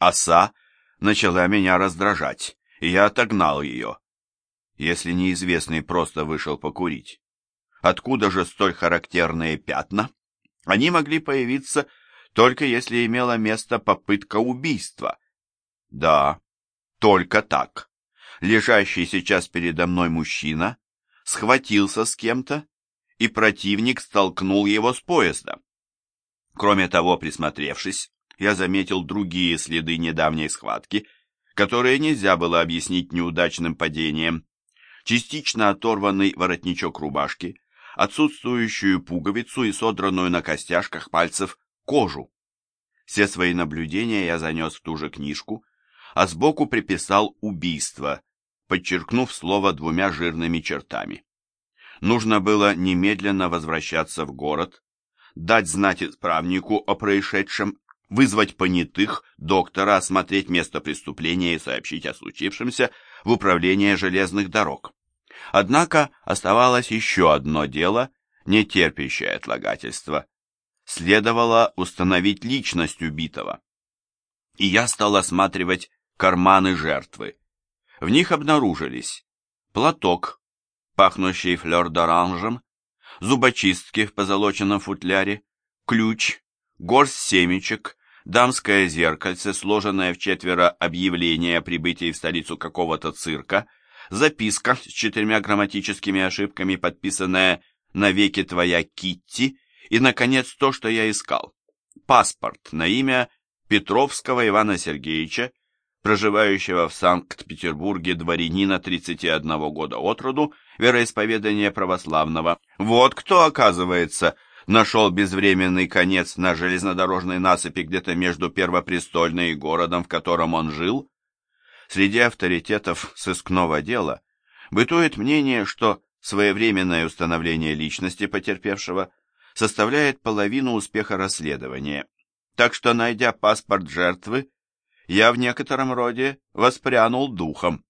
Оса начала меня раздражать, и я отогнал ее. Если неизвестный просто вышел покурить. Откуда же столь характерные пятна? Они могли появиться только если имела место попытка убийства. Да, только так. Лежащий сейчас передо мной мужчина схватился с кем-то, и противник столкнул его с поезда. Кроме того, присмотревшись, я заметил другие следы недавней схватки, которые нельзя было объяснить неудачным падением. Частично оторванный воротничок рубашки, отсутствующую пуговицу и содранную на костяшках пальцев кожу. Все свои наблюдения я занес в ту же книжку, а сбоку приписал убийство, подчеркнув слово двумя жирными чертами. Нужно было немедленно возвращаться в город, дать знать исправнику о происшедшем, вызвать понятых, доктора, осмотреть место преступления и сообщить о случившемся в управление железных дорог. Однако оставалось еще одно дело, не терпящее отлагательства. Следовало установить личность убитого. И я стал осматривать карманы жертвы. В них обнаружились платок, пахнущий флёр-д'оранжем, зубочистки в позолоченном футляре, ключ, горсть семечек, дамское зеркальце, сложенное в четверо объявление о прибытии в столицу какого-то цирка, записка с четырьмя грамматическими ошибками, подписанная «Навеки твоя Китти», и, наконец, то, что я искал. Паспорт на имя Петровского Ивана Сергеевича, проживающего в Санкт-Петербурге дворянина 31 года от роду, вероисповедания православного. Вот кто, оказывается, нашел безвременный конец на железнодорожной насыпи где-то между Первопрестольной и городом, в котором он жил. Среди авторитетов сыскного дела бытует мнение, что своевременное установление личности потерпевшего составляет половину успеха расследования. Так что, найдя паспорт жертвы, я в некотором роде воспрянул духом.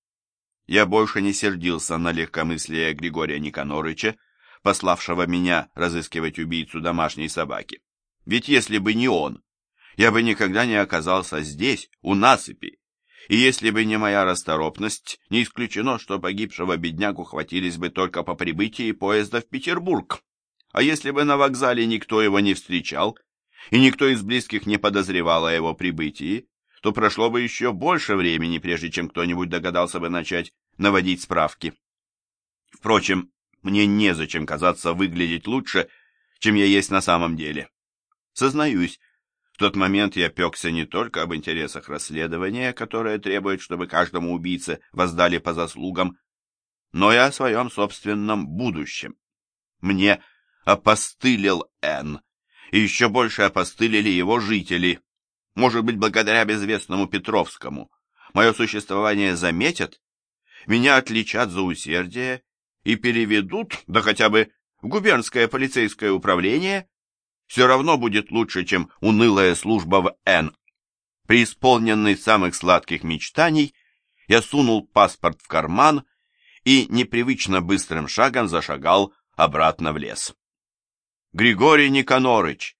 Я больше не сердился на легкомыслие Григория Никанорыча, пославшего меня разыскивать убийцу домашней собаки. Ведь если бы не он, я бы никогда не оказался здесь, у насыпи. И если бы не моя расторопность, не исключено, что погибшего беднягу хватились бы только по прибытии поезда в Петербург. А если бы на вокзале никто его не встречал, и никто из близких не подозревал о его прибытии, то прошло бы еще больше времени, прежде чем кто-нибудь догадался бы начать наводить справки. Впрочем, мне незачем казаться выглядеть лучше, чем я есть на самом деле. Сознаюсь, в тот момент я пекся не только об интересах расследования, которое требует, чтобы каждому убийце воздали по заслугам, но и о своем собственном будущем. Мне опостылил Н, и еще больше опостылили его жители, может быть, благодаря безвестному Петровскому. Мое существование заметят, меня отличат за усердие и переведут, да хотя бы в губернское полицейское управление, все равно будет лучше, чем унылая служба в Н. Преисполненный самых сладких мечтаний, я сунул паспорт в карман и непривычно быстрым шагом зашагал обратно в лес. Григорий Никонорыч,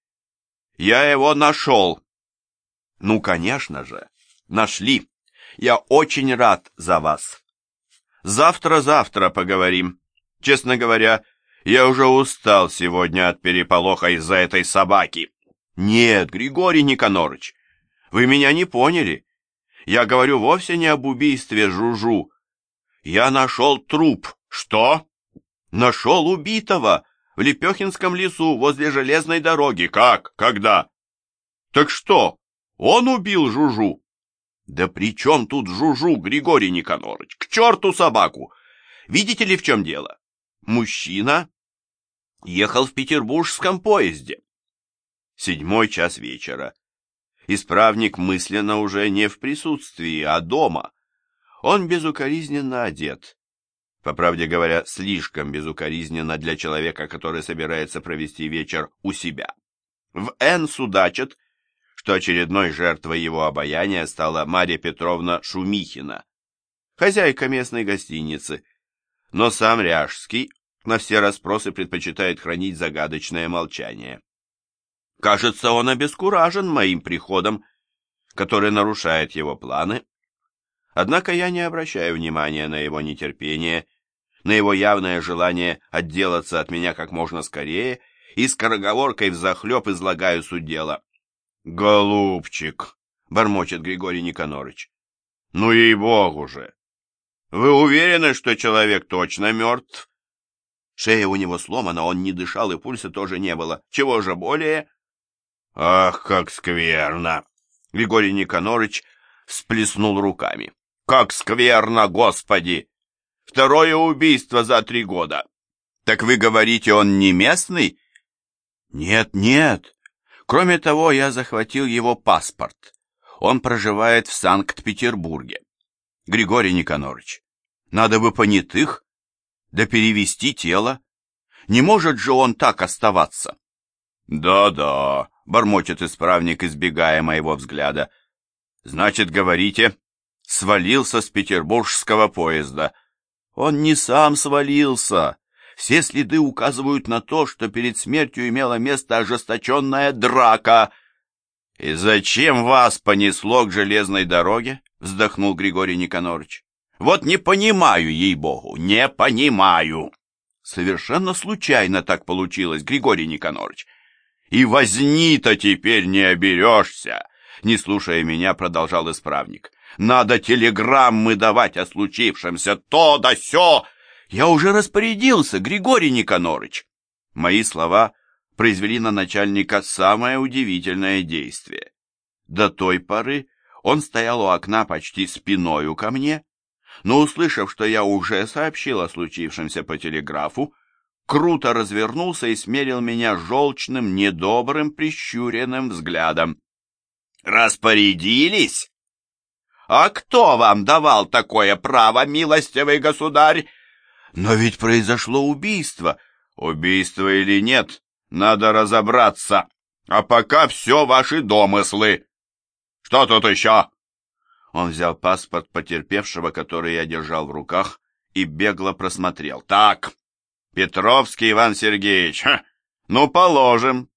я его нашел. Ну, конечно же, нашли. Я очень рад за вас. Завтра-завтра поговорим. Честно говоря, я уже устал сегодня от переполоха из-за этой собаки. Нет, Григорий Никонорыч, вы меня не поняли. Я говорю вовсе не об убийстве Жужу. Я нашел труп. Что? Нашел убитого в Лепехинском лесу возле железной дороги. Как? Когда? Так что, он убил Жужу. Да при чем тут Жужу, Григорий Никонорович? К черту собаку! Видите ли, в чем дело? Мужчина ехал в петербургском поезде. Седьмой час вечера. Исправник мысленно уже не в присутствии, а дома. Он безукоризненно одет. По правде говоря, слишком безукоризненно для человека, который собирается провести вечер у себя. В Н судачат, что очередной жертвой его обаяния стала Марья Петровна Шумихина, хозяйка местной гостиницы, но сам Ряжский на все расспросы предпочитает хранить загадочное молчание. Кажется, он обескуражен моим приходом, который нарушает его планы. Однако я не обращаю внимания на его нетерпение, на его явное желание отделаться от меня как можно скорее и скороговоркой взахлеб излагаю суть дела. «Голубчик!» — бормочет Григорий Никонорыч. «Ну, ей-богу же! Вы уверены, что человек точно мертв?» Шея у него сломана, он не дышал, и пульса тоже не было. Чего же более? «Ах, как скверно!» Григорий Никонорыч всплеснул руками. «Как скверно, Господи! Второе убийство за три года! Так вы говорите, он не местный?» «Нет, нет. Кроме того, я захватил его паспорт. Он проживает в Санкт-Петербурге. Григорий Никонорыч, надо бы понятых, да перевести тело. Не может же он так оставаться?» «Да-да», — бормочет исправник, избегая моего взгляда. «Значит, говорите, свалился с петербургского поезда». «Он не сам свалился. Все следы указывают на то, что перед смертью имела место ожесточенная драка». «И зачем вас понесло к железной дороге?» — вздохнул Григорий Никонорович. «Вот не понимаю, ей-богу, не понимаю!» «Совершенно случайно так получилось, Григорий Никонорович. И возни-то теперь не оберешься!» Не слушая меня, продолжал исправник. «Надо телеграммы давать о случившемся, то да сё!» «Я уже распорядился, Григорий Никонорыч!» Мои слова произвели на начальника самое удивительное действие. До той поры он стоял у окна почти спиною ко мне, но, услышав, что я уже сообщил о случившемся по телеграфу, круто развернулся и смерил меня желчным, недобрым, прищуренным взглядом. «Распорядились? А кто вам давал такое право, милостивый государь? Но ведь произошло убийство. Убийство или нет, надо разобраться. А пока все ваши домыслы. Что тут еще?» Он взял паспорт потерпевшего, который я держал в руках, и бегло просмотрел. «Так, Петровский Иван Сергеевич, ха, ну, положим.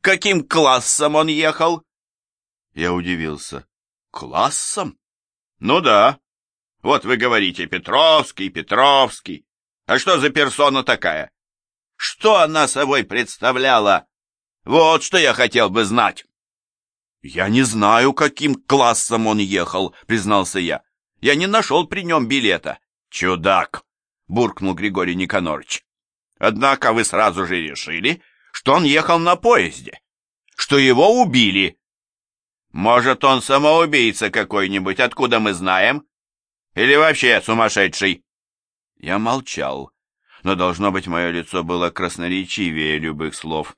Каким классом он ехал?» Я удивился. «Классом?» «Ну да. Вот вы говорите, Петровский, Петровский. А что за персона такая? Что она собой представляла? Вот что я хотел бы знать». «Я не знаю, каким классом он ехал», — признался я. «Я не нашел при нем билета». «Чудак!» — буркнул Григорий Никонорович. «Однако вы сразу же решили, что он ехал на поезде, что его убили. Может, он самоубийца какой-нибудь, откуда мы знаем? Или вообще сумасшедший?» Я молчал, но, должно быть, мое лицо было красноречивее любых слов.